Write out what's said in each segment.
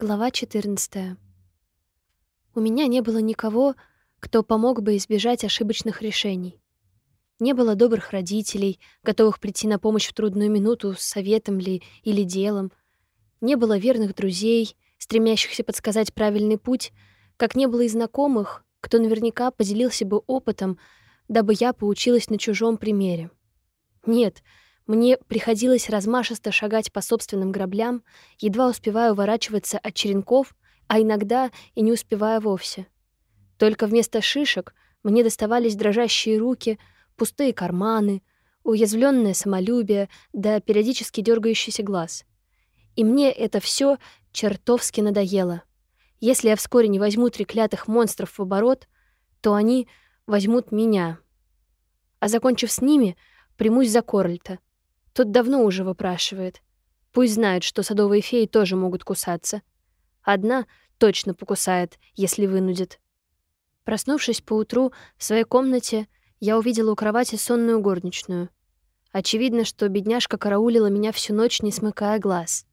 Глава 14. У меня не было никого, кто помог бы избежать ошибочных решений. Не было добрых родителей, готовых прийти на помощь в трудную минуту с советом ли или делом. Не было верных друзей, стремящихся подсказать правильный путь, как не было и знакомых, кто наверняка поделился бы опытом, дабы я поучилась на чужом примере. Нет — мне приходилось размашисто шагать по собственным граблям, едва успевая уворачиваться от черенков, а иногда и не успевая вовсе. Только вместо шишек мне доставались дрожащие руки, пустые карманы, уязвленное самолюбие да периодически дергающийся глаз. И мне это все чертовски надоело. Если я вскоре не возьму треклятых монстров в оборот, то они возьмут меня. А закончив с ними, примусь за Корольта — тот давно уже выпрашивает. Пусть знает, что садовые феи тоже могут кусаться. Одна точно покусает, если вынудит. Проснувшись поутру в своей комнате, я увидела у кровати сонную горничную. Очевидно, что бедняжка караулила меня всю ночь, не смыкая глаз.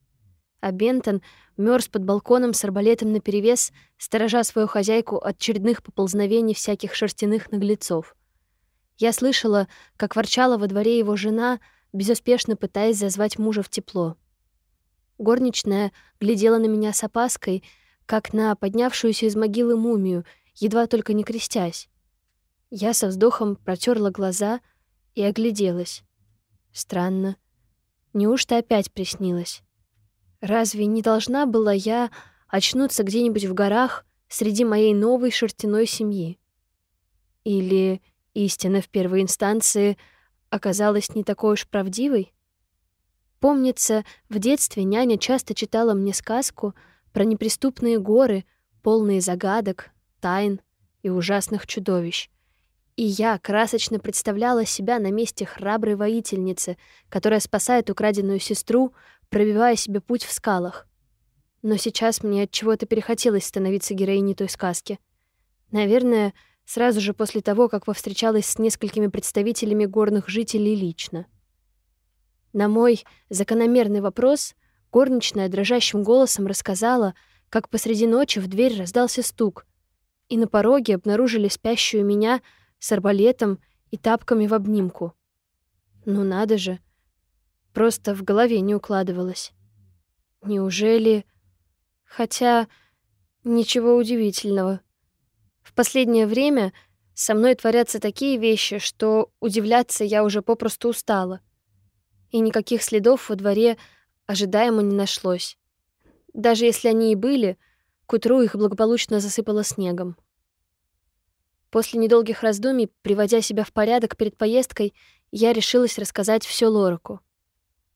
А Бентон мерз под балконом с арбалетом наперевес, сторожа свою хозяйку от очередных поползновений всяких шерстяных наглецов. Я слышала, как ворчала во дворе его жена, безуспешно пытаясь зазвать мужа в тепло. Горничная глядела на меня с опаской, как на поднявшуюся из могилы мумию, едва только не крестясь. Я со вздохом протерла глаза и огляделась. Странно. Неужто опять приснилось? Разве не должна была я очнуться где-нибудь в горах среди моей новой шерстяной семьи? Или истина в первой инстанции — оказалась не такой уж правдивой? Помнится, в детстве няня часто читала мне сказку про неприступные горы, полные загадок, тайн и ужасных чудовищ. И я красочно представляла себя на месте храброй воительницы, которая спасает украденную сестру, пробивая себе путь в скалах. Но сейчас мне от чего-то перехотелось становиться героиней той сказки. Наверное, сразу же после того, как повстречалась с несколькими представителями горных жителей лично. На мой закономерный вопрос горничная дрожащим голосом рассказала, как посреди ночи в дверь раздался стук, и на пороге обнаружили спящую меня с арбалетом и тапками в обнимку. Ну надо же. Просто в голове не укладывалось. Неужели... Хотя... Ничего удивительного. В последнее время со мной творятся такие вещи, что удивляться я уже попросту устала. И никаких следов во дворе ожидаемо не нашлось. Даже если они и были, к утру их благополучно засыпало снегом. После недолгих раздумий, приводя себя в порядок перед поездкой, я решилась рассказать все Лораку.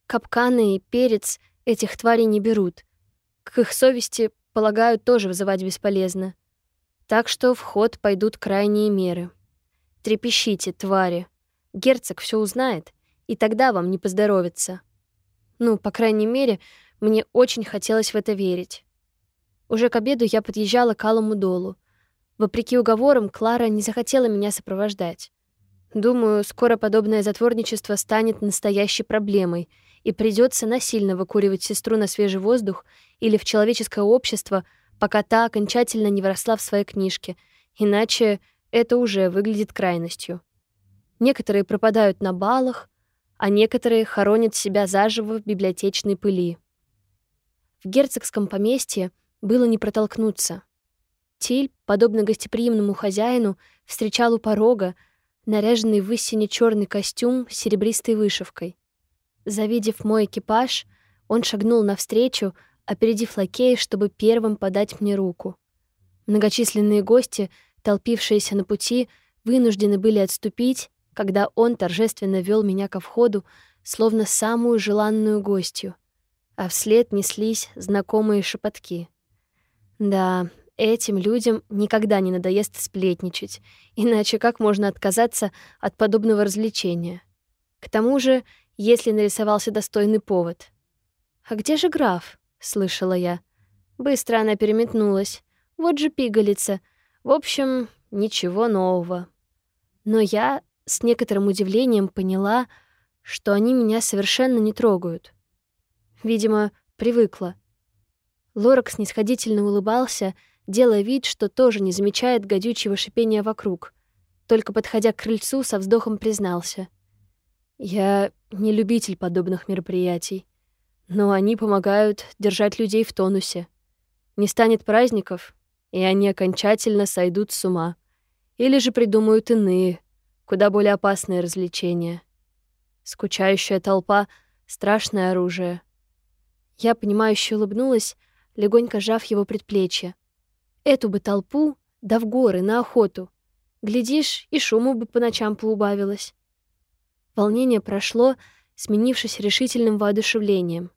Капканы и перец этих тварей не берут. К их совести, полагаю, тоже вызывать бесполезно. Так что в ход пойдут крайние меры. Трепещите, твари. Герцог все узнает, и тогда вам не поздоровится. Ну, по крайней мере, мне очень хотелось в это верить. Уже к обеду я подъезжала к Алому долу. Вопреки уговорам, Клара не захотела меня сопровождать. Думаю, скоро подобное затворничество станет настоящей проблемой, и придется насильно выкуривать сестру на свежий воздух или в человеческое общество — пока та окончательно не вросла в свои книжки, иначе это уже выглядит крайностью. Некоторые пропадают на балах, а некоторые хоронят себя заживо в библиотечной пыли. В герцогском поместье было не протолкнуться. Тиль, подобно гостеприимному хозяину, встречал у порога, наряженный в истине черный костюм с серебристой вышивкой. Завидев мой экипаж, он шагнул навстречу, опередив лакея, чтобы первым подать мне руку. Многочисленные гости, толпившиеся на пути, вынуждены были отступить, когда он торжественно вел меня ко входу, словно самую желанную гостью, а вслед неслись знакомые шепотки. Да, этим людям никогда не надоест сплетничать, иначе как можно отказаться от подобного развлечения? К тому же, если нарисовался достойный повод. «А где же граф?» — слышала я. Быстро она переметнулась. Вот же пигалица. В общем, ничего нового. Но я с некоторым удивлением поняла, что они меня совершенно не трогают. Видимо, привыкла. Лорак снисходительно улыбался, делая вид, что тоже не замечает гадючего шипения вокруг. Только подходя к крыльцу, со вздохом признался. «Я не любитель подобных мероприятий, но они помогают держать людей в тонусе. Не станет праздников, и они окончательно сойдут с ума. Или же придумают иные, куда более опасные развлечения. Скучающая толпа — страшное оружие. Я, понимающе улыбнулась, легонько сжав его предплечье. Эту бы толпу, да в горы, на охоту. Глядишь, и шуму бы по ночам поубавилось. Волнение прошло, сменившись решительным воодушевлением.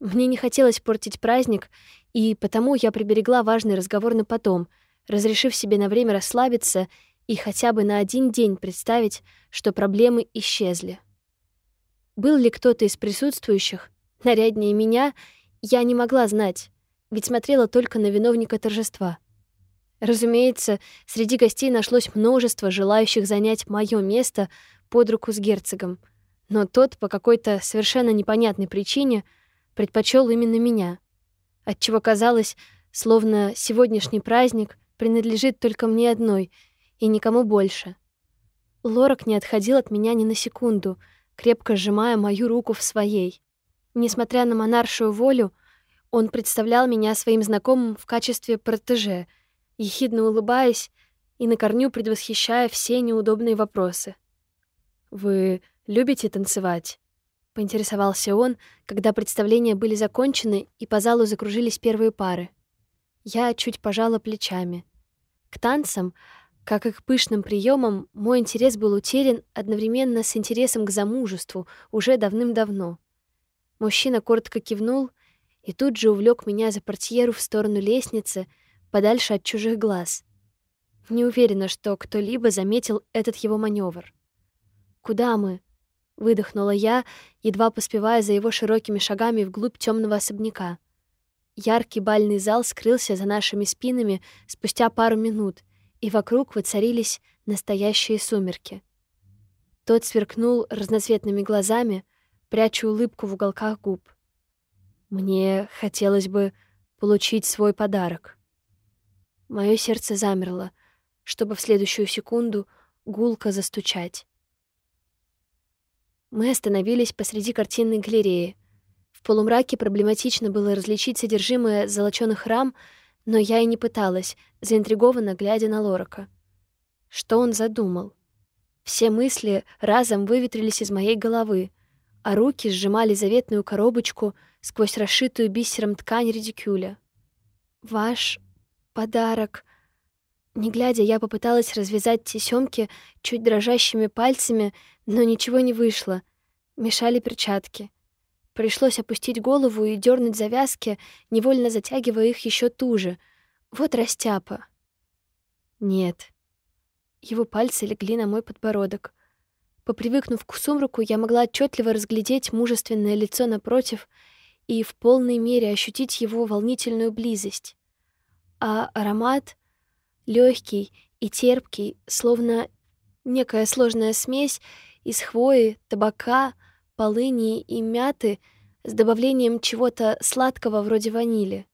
Мне не хотелось портить праздник, и потому я приберегла важный разговор на потом, разрешив себе на время расслабиться и хотя бы на один день представить, что проблемы исчезли. Был ли кто-то из присутствующих, наряднее меня, я не могла знать, ведь смотрела только на виновника торжества. Разумеется, среди гостей нашлось множество желающих занять мое место под руку с герцогом, но тот по какой-то совершенно непонятной причине предпочел именно меня, отчего казалось, словно сегодняшний праздник принадлежит только мне одной — и никому больше. Лорак не отходил от меня ни на секунду, крепко сжимая мою руку в своей. Несмотря на монаршую волю, он представлял меня своим знакомым в качестве протеже, ехидно улыбаясь и на корню предвосхищая все неудобные вопросы. «Вы любите танцевать?» — поинтересовался он, когда представления были закончены и по залу закружились первые пары. Я чуть пожала плечами. К танцам как и к пышным приемам, мой интерес был утерян одновременно с интересом к замужеству уже давным-давно. Мужчина коротко кивнул и тут же увлек меня за портьеру в сторону лестницы, подальше от чужих глаз. Не уверена, что кто-либо заметил этот его маневр. «Куда мы?» — выдохнула я, едва поспевая за его широкими шагами вглубь темного особняка. Яркий бальный зал скрылся за нашими спинами спустя пару минут, и вокруг воцарились настоящие сумерки. Тот сверкнул разноцветными глазами, пряча улыбку в уголках губ. Мне хотелось бы получить свой подарок. Мое сердце замерло, чтобы в следующую секунду гулко застучать. Мы остановились посреди картинной галереи. В полумраке проблематично было различить содержимое золочёных рам — но я и не пыталась, заинтригованно глядя на Лорака. Что он задумал? Все мысли разом выветрились из моей головы, а руки сжимали заветную коробочку сквозь расшитую бисером ткань редикюля. «Ваш подарок...» Не глядя, я попыталась развязать тесёмки чуть дрожащими пальцами, но ничего не вышло. Мешали перчатки. Пришлось опустить голову и дернуть завязки, невольно затягивая их еще туже. Вот растяпа. Нет. Его пальцы легли на мой подбородок. Попривыкнув к сумраку, я могла отчетливо разглядеть мужественное лицо напротив и в полной мере ощутить его волнительную близость. А аромат легкий и терпкий, словно некая сложная смесь из хвои, табака, полыни и мяты с добавлением чего-то сладкого вроде ванили.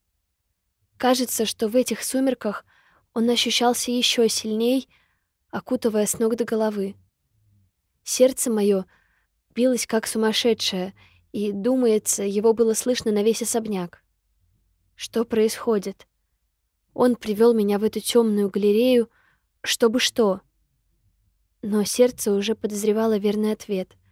Кажется, что в этих сумерках он ощущался еще сильней, окутывая с ног до головы. Сердце мое билось как сумасшедшее, и, думается, его было слышно на весь особняк. Что происходит? Он привел меня в эту темную галерею, чтобы что? Но сердце уже подозревало верный ответ —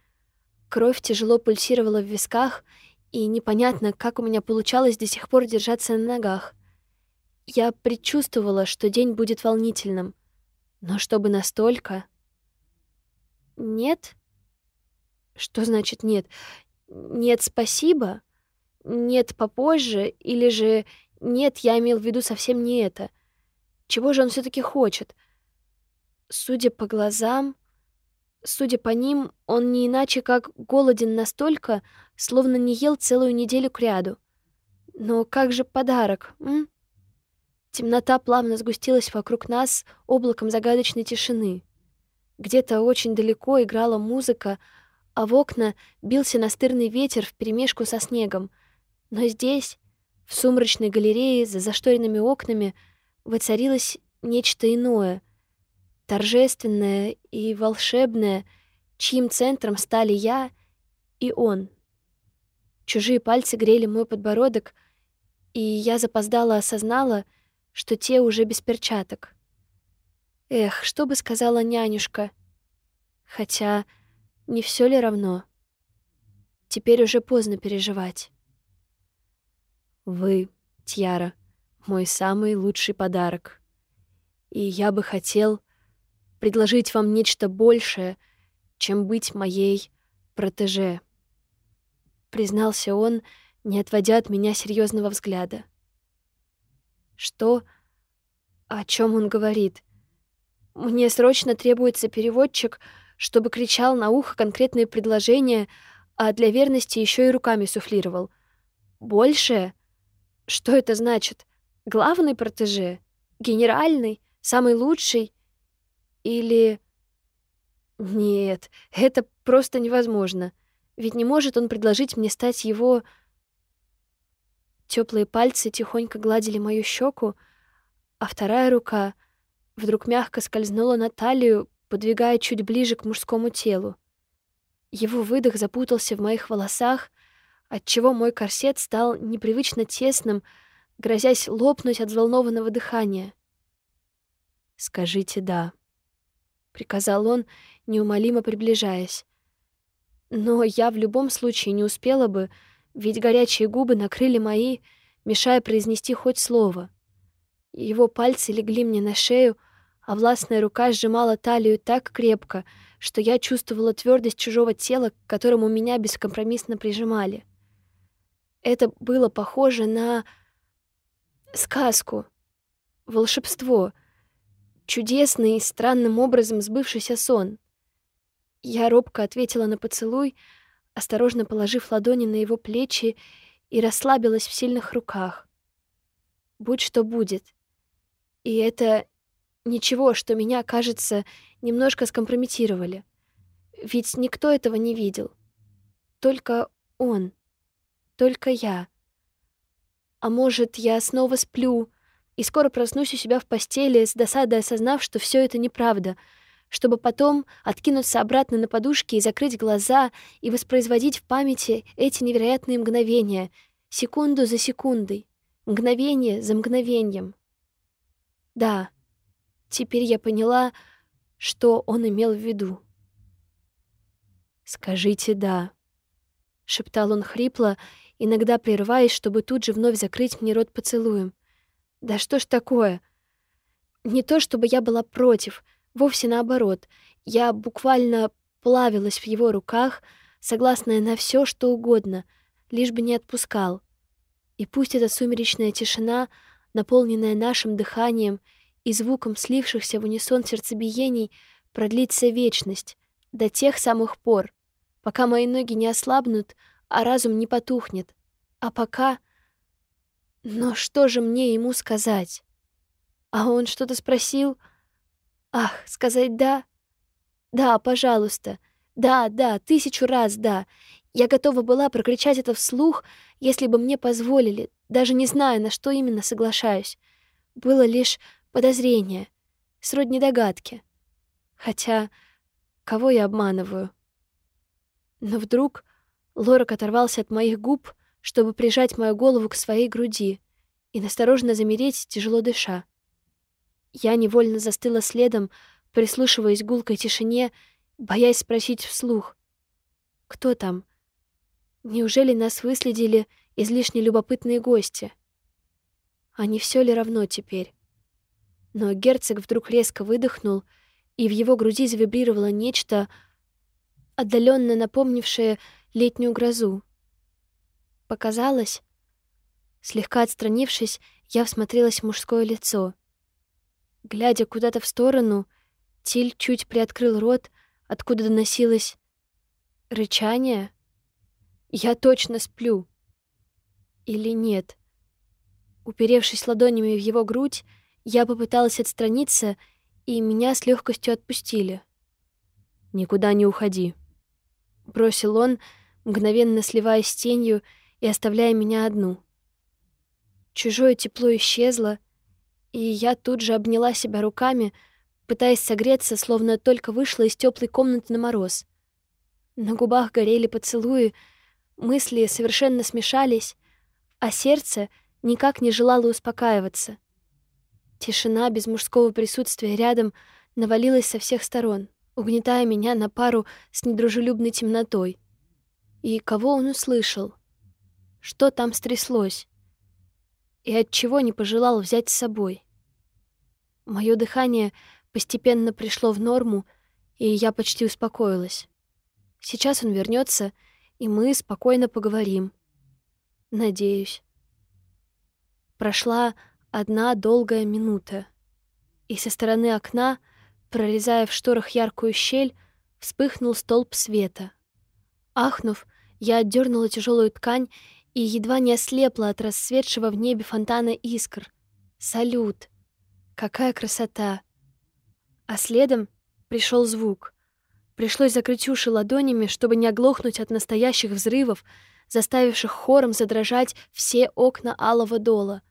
Кровь тяжело пульсировала в висках, и непонятно, как у меня получалось до сих пор держаться на ногах. Я предчувствовала, что день будет волнительным. Но чтобы настолько... Нет? Что значит нет? Нет, спасибо? Нет, попозже? Или же нет, я имел в виду совсем не это? Чего же он все таки хочет? Судя по глазам, Судя по ним, он не иначе как голоден настолько, словно не ел целую неделю кряду. Но как же подарок, м? Темнота плавно сгустилась вокруг нас облаком загадочной тишины. Где-то очень далеко играла музыка, а в окна бился настырный ветер вперемешку со снегом. Но здесь, В сумрачной галерее за зашторенными окнами воцарилось нечто иное, торжественное и волшебное, чьим центром стали я и он. Чужие пальцы грели мой подбородок, и я запоздала осознала, что те уже без перчаток. Эх, что бы сказала нянюшка? Хотя не все ли равно? Теперь уже поздно переживать. Вы, Тьяра, мой самый лучший подарок. И я бы хотел предложить вам нечто большее, чем быть моей протеже. Признался он, не отводя от меня серьезного взгляда. Что? О чем он говорит? Мне срочно требуется переводчик, чтобы кричал на ухо конкретные предложения, а для верности еще и руками суфлировал. Большее? Что это значит? Главный протеже? Генеральный? Самый лучший? Или... Нет, это просто невозможно. Ведь не может он предложить мне стать его... Теплые пальцы тихонько гладили мою щеку, а вторая рука вдруг мягко скользнула на талию, подвигая чуть ближе к мужскому телу. Его выдох запутался в моих волосах, отчего мой корсет стал непривычно тесным, грозясь лопнуть от взволнованного дыхания. «Скажите «да», — приказал он, неумолимо приближаясь. Но я в любом случае не успела бы, ведь горячие губы накрыли мои, мешая произнести хоть слово. Его пальцы легли мне на шею, а властная рука сжимала талию так крепко, что я чувствовала твердость чужого тела, к которому меня бескомпромиссно прижимали. Это было похоже на сказку, волшебство, чудесный и странным образом сбывшийся сон. Я робко ответила на поцелуй, осторожно положив ладони на его плечи и расслабилась в сильных руках. Будь что будет. И это ничего, что меня, кажется, немножко скомпрометировали. Ведь никто этого не видел. Только он. Только я. А может, я снова сплю и скоро проснусь у себя в постели, с досадой осознав, что все это неправда — чтобы потом откинуться обратно на подушки и закрыть глаза и воспроизводить в памяти эти невероятные мгновения, секунду за секундой, мгновение за мгновением. Да, теперь я поняла, что он имел в виду. «Скажите «да», — шептал он хрипло, иногда прерываясь, чтобы тут же вновь закрыть мне рот поцелуем. «Да что ж такое?» Не то чтобы я была против — Вовсе наоборот, я буквально плавилась в его руках, согласная на все, что угодно, лишь бы не отпускал. И пусть эта сумеречная тишина, наполненная нашим дыханием и звуком слившихся в унисон сердцебиений, продлится вечность, до тех самых пор, пока мои ноги не ослабнут, а разум не потухнет. А пока... Но что же мне ему сказать? А он что-то спросил... Ах, сказать «да»? Да, пожалуйста. Да, да, тысячу раз «да». Я готова была прокричать это вслух, если бы мне позволили, даже не зная, на что именно соглашаюсь. Было лишь подозрение, сродни догадки. Хотя, кого я обманываю? Но вдруг Лорак оторвался от моих губ, чтобы прижать мою голову к своей груди и настороженно замереть, тяжело дыша. Я невольно застыла следом, прислушиваясь гулкой тишине, боясь спросить вслух. «Кто там? Неужели нас выследили излишне любопытные гости? А не все ли равно теперь?» Но герцог вдруг резко выдохнул, и в его груди завибрировало нечто, отдаленно напомнившее летнюю грозу. Показалось? Слегка отстранившись, я всмотрелась в мужское лицо — Глядя куда-то в сторону, Тиль чуть приоткрыл рот, откуда доносилось рычание. «Я точно сплю!» Или нет? Уперевшись ладонями в его грудь, я попыталась отстраниться, и меня с легкостью отпустили. «Никуда не уходи», — бросил он, мгновенно сливаясь с тенью и оставляя меня одну. Чужое тепло исчезло, и я тут же обняла себя руками, пытаясь согреться, словно только вышла из теплой комнаты на мороз. На губах горели поцелуи, мысли совершенно смешались, а сердце никак не желало успокаиваться. Тишина без мужского присутствия рядом навалилась со всех сторон, угнетая меня на пару с недружелюбной темнотой. И кого он услышал? Что там стряслось? И от чего не пожелал взять с собой? Мое дыхание постепенно пришло в норму, и я почти успокоилась. Сейчас он вернется, и мы спокойно поговорим. Надеюсь. Прошла одна долгая минута, и со стороны окна, прорезая в шторах яркую щель, вспыхнул столб света. Ахнув, я отдернула тяжелую ткань и едва не ослепла от рассветшего в небе фонтана искр. Салют! Какая красота! А следом пришел звук. Пришлось закрыть уши ладонями, чтобы не оглохнуть от настоящих взрывов, заставивших хором задрожать все окна алого дола.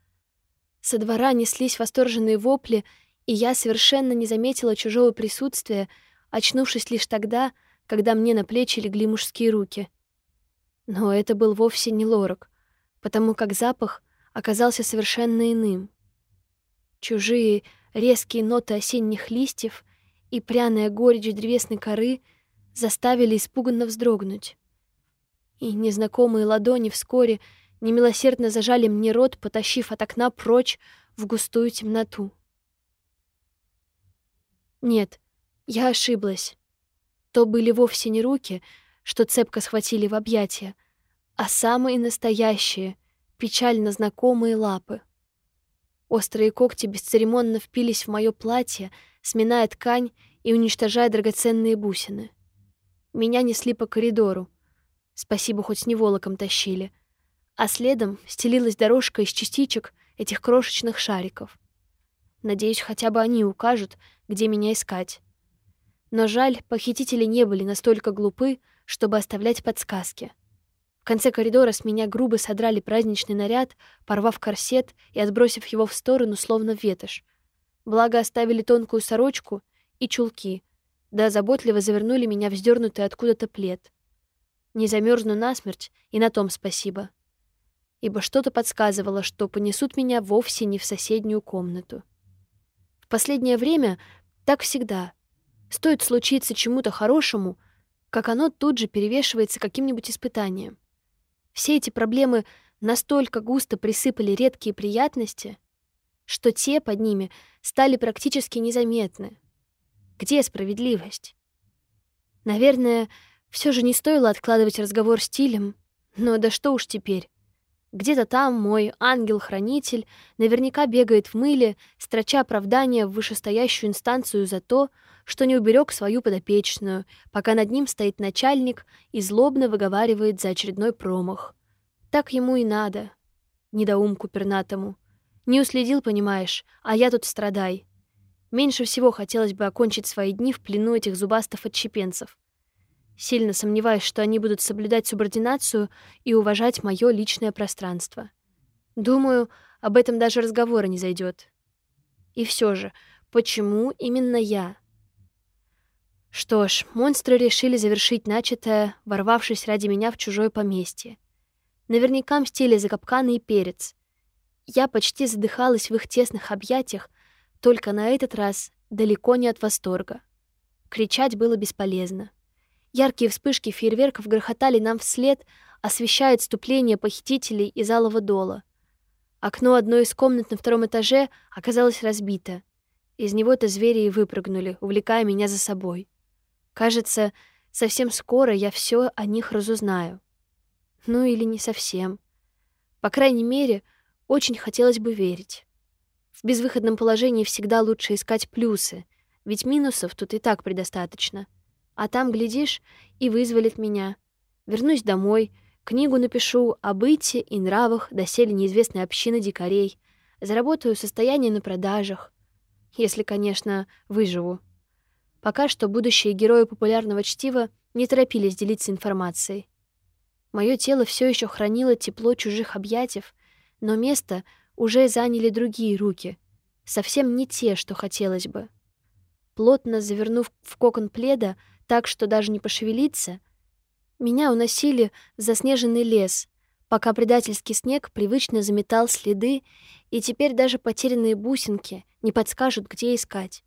Со двора неслись восторженные вопли, и я совершенно не заметила чужого присутствия, очнувшись лишь тогда, когда мне на плечи легли мужские руки. Но это был вовсе не лорак, потому как запах оказался совершенно иным. Чужие резкие ноты осенних листьев — и пряная горечь древесной коры заставили испуганно вздрогнуть. И незнакомые ладони вскоре немилосердно зажали мне рот, потащив от окна прочь в густую темноту. Нет, я ошиблась. То были вовсе не руки, что цепко схватили в объятия, а самые настоящие, печально знакомые лапы. Острые когти бесцеремонно впились в мое платье, сминая ткань и уничтожая драгоценные бусины. Меня несли по коридору. Спасибо, хоть с неволоком тащили. А следом стелилась дорожка из частичек этих крошечных шариков. Надеюсь, хотя бы они укажут, где меня искать. Но жаль, похитители не были настолько глупы, чтобы оставлять подсказки. В конце коридора с меня грубо содрали праздничный наряд, порвав корсет и отбросив его в сторону, словно ветошь, Благо оставили тонкую сорочку и чулки, да заботливо завернули меня в откуда-то плед. Не замерзну насмерть, и на том спасибо. Ибо что-то подсказывало, что понесут меня вовсе не в соседнюю комнату. В последнее время так всегда. Стоит случиться чему-то хорошему, как оно тут же перевешивается каким-нибудь испытанием. Все эти проблемы настолько густо присыпали редкие приятности, что те под ними стали практически незаметны. Где справедливость? Наверное, все же не стоило откладывать разговор стилем, но да что уж теперь. Где-то там мой ангел-хранитель наверняка бегает в мыле, строча оправдания в вышестоящую инстанцию за то, что не уберег свою подопечную, пока над ним стоит начальник и злобно выговаривает за очередной промах. Так ему и надо, недоумку пернатому. Не уследил, понимаешь, а я тут страдай. Меньше всего хотелось бы окончить свои дни в плену этих зубастов-отщепенцев. Сильно сомневаюсь, что они будут соблюдать субординацию и уважать мое личное пространство. Думаю, об этом даже разговора не зайдет. И все же, почему именно я? Что ж, монстры решили завершить начатое, ворвавшись ради меня в чужое поместье. Наверняка мстили за капканы и перец — я почти задыхалась в их тесных объятиях, только на этот раз далеко не от восторга. Кричать было бесполезно. Яркие вспышки фейерверков грохотали нам вслед, освещая отступление похитителей из алого дола. Окно одной из комнат на втором этаже оказалось разбито. Из него-то звери и выпрыгнули, увлекая меня за собой. Кажется, совсем скоро я все о них разузнаю. Ну или не совсем. По крайней мере, очень хотелось бы верить. В безвыходном положении всегда лучше искать плюсы, ведь минусов тут и так предостаточно. А там, глядишь, и вызволит меня. Вернусь домой, книгу напишу о быте и нравах доселе неизвестной общины дикарей, заработаю состояние на продажах. Если, конечно, выживу. Пока что будущие герои популярного чтива не торопились делиться информацией. Мое тело все еще хранило тепло чужих объятий, но место, уже заняли другие руки, совсем не те, что хотелось бы. Плотно завернув в кокон пледа так, что даже не пошевелиться, меня уносили в заснеженный лес, пока предательский снег привычно заметал следы, и теперь даже потерянные бусинки не подскажут, где искать.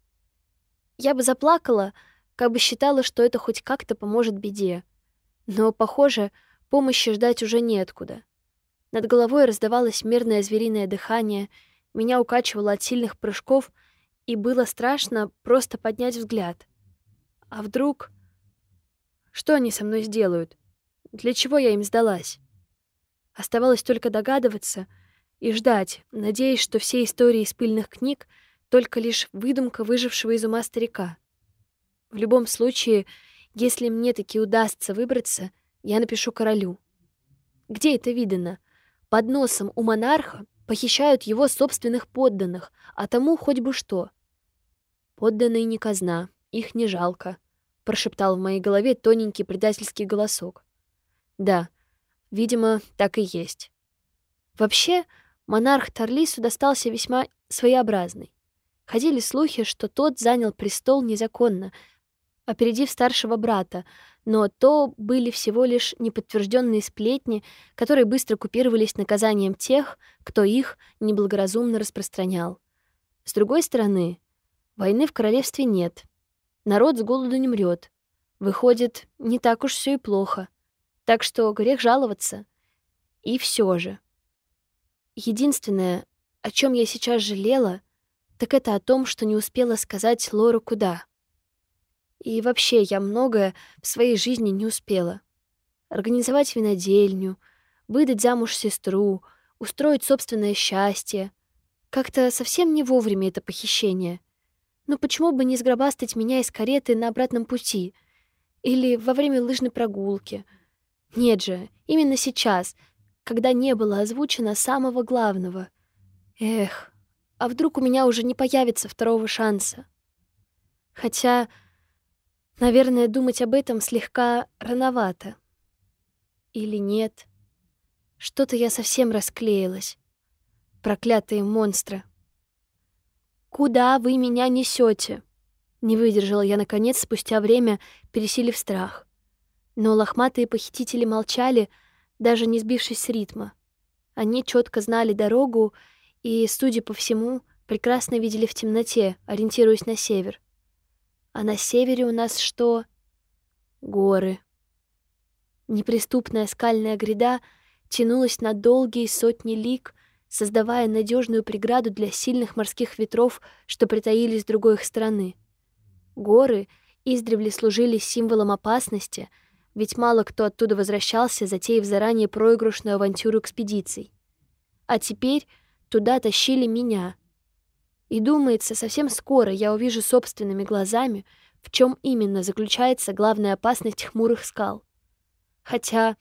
Я бы заплакала, как бы считала, что это хоть как-то поможет беде. Но, похоже, помощи ждать уже неоткуда. Над головой раздавалось мерное звериное дыхание, меня укачивало от сильных прыжков, и было страшно просто поднять взгляд. А вдруг... Что они со мной сделают? Для чего я им сдалась? Оставалось только догадываться и ждать, надеясь, что все истории из пыльных книг — только лишь выдумка выжившего из ума старика. В любом случае, если мне таки удастся выбраться, я напишу королю. Где это видано? Под носом у монарха похищают его собственных подданных, а тому хоть бы что. Подданные не казна, их не жалко, прошептал в моей голове тоненький предательский голосок. Да, видимо, так и есть. Вообще, монарх Тарлису достался весьма своеобразный. Ходили слухи, что тот занял престол незаконно, опередив старшего брата, но то были всего лишь неподтвержденные сплетни, которые быстро купировались наказанием тех, кто их неблагоразумно распространял. С другой стороны, войны в королевстве нет. Народ с голоду не мрет. Выходит, не так уж все и плохо. Так что грех жаловаться. И все же. Единственное, о чем я сейчас жалела, так это о том, что не успела сказать Лору куда. И вообще, я многое в своей жизни не успела. Организовать винодельню, выдать замуж сестру, устроить собственное счастье. Как-то совсем не вовремя это похищение. Но почему бы не сгробастать меня из кареты на обратном пути? Или во время лыжной прогулки? Нет же, именно сейчас, когда не было озвучено самого главного. Эх, а вдруг у меня уже не появится второго шанса? Хотя, наверное, думать об этом слегка рановато. Или нет? Что-то я совсем расклеилась. Проклятые монстры. «Куда вы меня несете? Не выдержала я, наконец, спустя время, пересилив страх. Но лохматые похитители молчали, даже не сбившись с ритма. Они четко знали дорогу и, судя по всему, прекрасно видели в темноте, ориентируясь на север. А на севере у нас что? Горы. Неприступная скальная гряда тянулась на долгие сотни лиг, создавая надежную преграду для сильных морских ветров, что притаились с другой их стороны. Горы издревле служили символом опасности, ведь мало кто оттуда возвращался, затеяв заранее проигрышную авантюру экспедиций. А теперь Туда тащили меня. И думается, совсем скоро я увижу собственными глазами, в чем именно заключается главная опасность хмурых скал. Хотя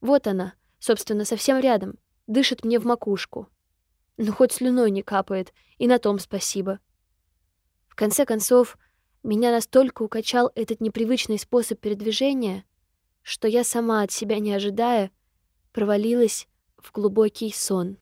вот она, собственно, совсем рядом, дышит мне в макушку. Ну, хоть слюной не капает, и на том спасибо. В конце концов, меня настолько укачал этот непривычный способ передвижения, что я сама от себя не ожидая провалилась в глубокий сон.